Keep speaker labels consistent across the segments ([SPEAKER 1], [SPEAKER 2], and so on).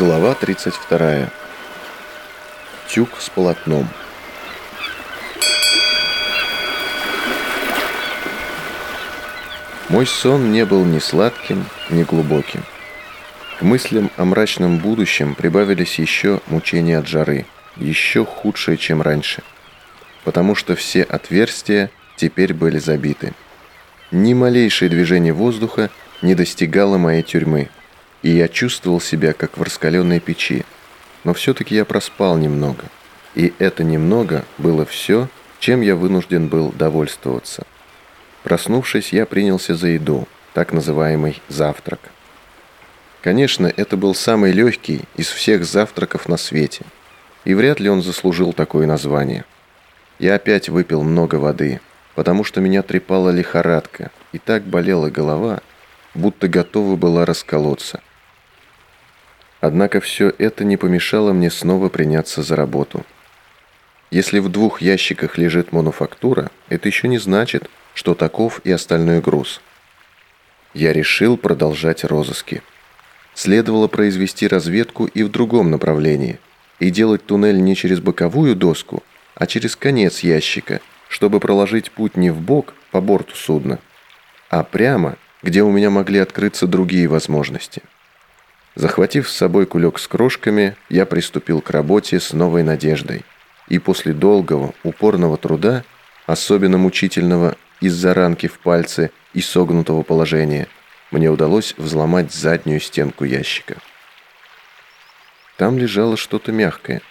[SPEAKER 1] Глава 32. Тюк с полотном. Мой сон не был ни сладким, ни глубоким. К мыслям о мрачном будущем прибавились еще мучения от жары, еще худшие, чем раньше, потому что все отверстия теперь были забиты. Ни малейшее движение воздуха не достигало моей тюрьмы – и я чувствовал себя как в раскаленной печи. Но все-таки я проспал немного. И это немного было все, чем я вынужден был довольствоваться. Проснувшись, я принялся за еду, так называемый завтрак. Конечно, это был самый легкий из всех завтраков на свете, и вряд ли он заслужил такое название. Я опять выпил много воды, потому что меня трепала лихорадка, и так болела голова, будто готова была расколоться. Однако все это не помешало мне снова приняться за работу. Если в двух ящиках лежит мануфактура, это еще не значит, что таков и остальной груз. Я решил продолжать розыски. Следовало произвести разведку и в другом направлении, и делать туннель не через боковую доску, а через конец ящика, чтобы проложить путь не в бок по борту судна, а прямо, где у меня могли открыться другие возможности. Захватив с собой кулек с крошками, я приступил к работе с новой надеждой. И после долгого, упорного труда, особенно мучительного из-за ранки в пальце и согнутого положения, мне удалось взломать заднюю стенку ящика. Там лежало что-то мягкое.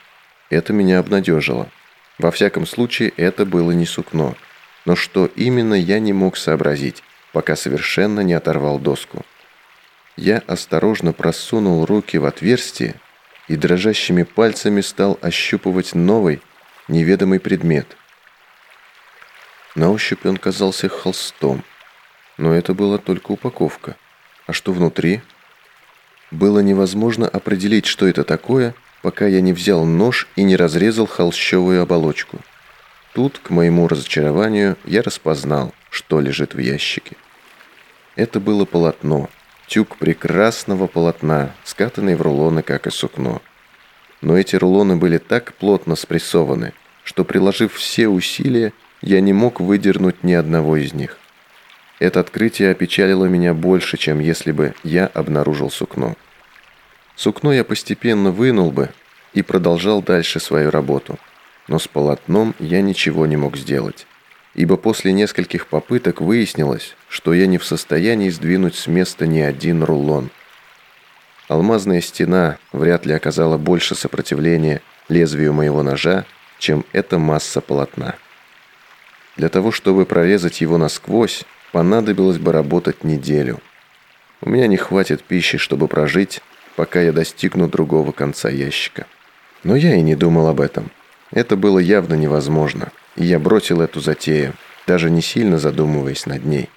[SPEAKER 1] Это меня обнадежило. Во всяком случае, это было не сукно. Но что именно, я не мог сообразить, пока совершенно не оторвал доску. Я осторожно просунул руки в отверстие и дрожащими пальцами стал ощупывать новый, неведомый предмет. На ощупь он казался холстом, но это была только упаковка. А что внутри? Было невозможно определить, что это такое, пока я не взял нож и не разрезал холщовую оболочку. Тут, к моему разочарованию, я распознал, что лежит в ящике. Это было полотно, тюк прекрасного полотна, скатанный в рулоны, как и сукно. Но эти рулоны были так плотно спрессованы, что, приложив все усилия, я не мог выдернуть ни одного из них. Это открытие опечалило меня больше, чем если бы я обнаружил сукно. Сукно я постепенно вынул бы и продолжал дальше свою работу, но с полотном я ничего не мог сделать ибо после нескольких попыток выяснилось, что я не в состоянии сдвинуть с места ни один рулон. Алмазная стена вряд ли оказала больше сопротивления лезвию моего ножа, чем эта масса полотна. Для того, чтобы прорезать его насквозь, понадобилось бы работать неделю. У меня не хватит пищи, чтобы прожить, пока я достигну другого конца ящика. Но я и не думал об этом. Это было явно невозможно и я бросил эту затею, даже не сильно задумываясь над ней.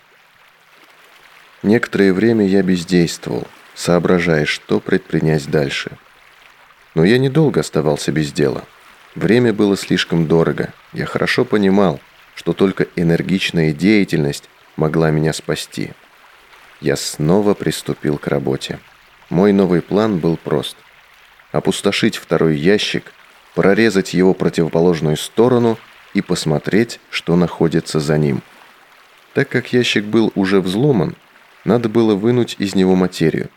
[SPEAKER 1] Некоторое время я бездействовал, соображая, что предпринять дальше. Но я недолго оставался без дела. Время было слишком дорого. Я хорошо понимал, что только энергичная деятельность могла меня спасти. Я снова приступил к работе. Мой новый план был прост. Опустошить второй ящик, прорезать его противоположную сторону – и посмотреть, что находится за ним. Так как ящик был уже взломан, надо было вынуть из него материю.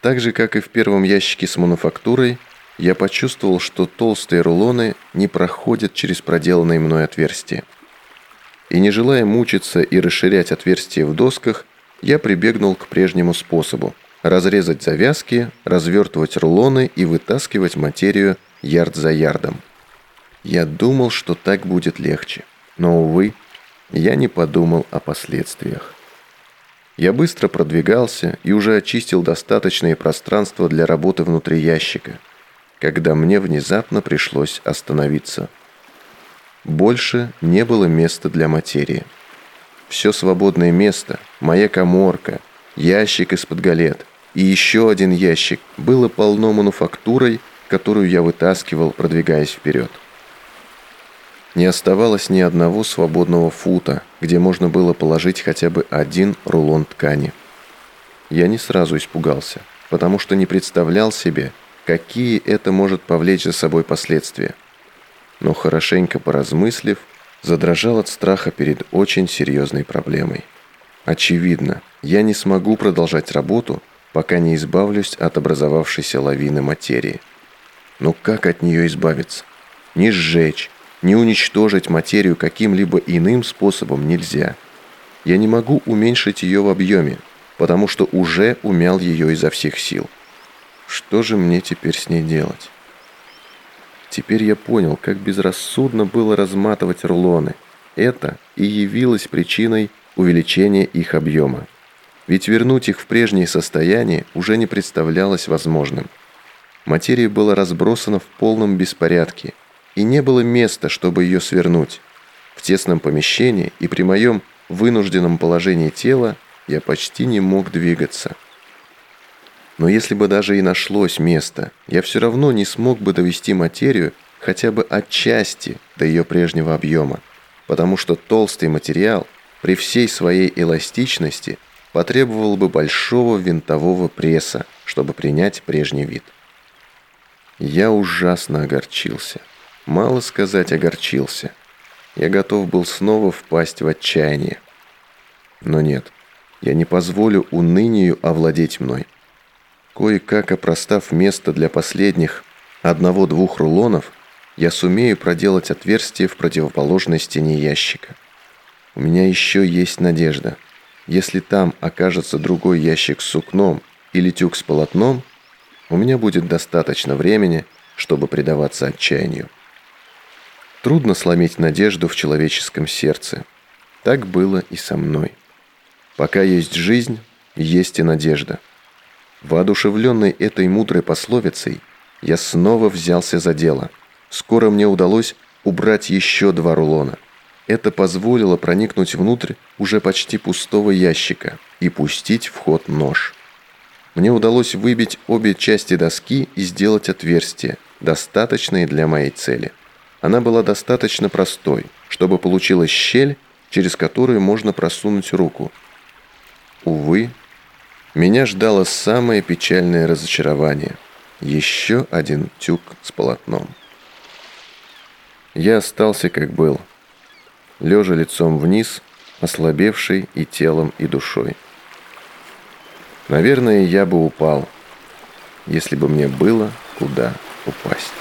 [SPEAKER 1] Так же, как и в первом ящике с мануфактурой, я почувствовал, что толстые рулоны не проходят через проделанное мной отверстие. И не желая мучиться и расширять отверстия в досках, я прибегнул к прежнему способу – разрезать завязки, развертывать рулоны и вытаскивать материю ярд за ярдом. Я думал, что так будет легче, но, увы, я не подумал о последствиях. Я быстро продвигался и уже очистил достаточное пространство для работы внутри ящика, когда мне внезапно пришлось остановиться. Больше не было места для материи. Все свободное место, моя коморка, ящик из-под галет и еще один ящик было полно мануфактурой, которую я вытаскивал, продвигаясь вперед. Не оставалось ни одного свободного фута, где можно было положить хотя бы один рулон ткани. Я не сразу испугался. потому что не представлял себе, какие это может повлечь за собой последствия. Но хорошенько поразмыслив, задрожал от страха перед очень серьезной проблемой. Очевидно, я не смогу продолжать работу, пока не избавлюсь от образовавшейся лавины материи. Но как от нее избавиться? Не сжечь, не уничтожить материю каким-либо иным способом нельзя. Я не могу уменьшить ее в объеме, потому что уже умял ее изо всех сил. Что же мне теперь с ней делать? Теперь я понял, как безрассудно было разматывать рулоны. Это и явилось причиной увеличения их объема. Ведь вернуть их в прежнее состояние уже не представлялось возможным. Материя была разбросана в полном беспорядке, и не было места, чтобы ее свернуть. В тесном помещении и при моем вынужденном положении тела я почти не мог двигаться. Но если бы даже и нашлось место, я все равно не смог бы довести материю хотя бы отчасти до ее прежнего объема, потому что толстый материал при всей своей эластичности потребовал бы большого винтового пресса, чтобы принять прежний вид. Я ужасно огорчился. Мало сказать огорчился. Я готов был снова впасть в отчаяние. Но нет, я не позволю унынию овладеть мной. Кое-как опростав место для последних одного-двух рулонов, я сумею проделать отверстие в противоположной стене ящика. У меня еще есть надежда. Если там окажется другой ящик с сукном или тюк с полотном, у меня будет достаточно времени, чтобы предаваться отчаянию. Трудно сломить надежду в человеческом сердце. Так было и со мной. Пока есть жизнь, есть и надежда. Воодушевленный этой мудрой пословицей, я снова взялся за дело. Скоро мне удалось убрать еще два рулона. Это позволило проникнуть внутрь уже почти пустого ящика и пустить в ход нож. Мне удалось выбить обе части доски и сделать отверстие, достаточное для моей цели – она была достаточно простой, чтобы получилась щель, через которую можно просунуть руку. Увы, меня ждало самое печальное разочарование. Еще один тюк с полотном. Я остался как был, лежа лицом вниз, ослабевший и телом, и душой. Наверное, я бы упал, если бы мне было куда упасть.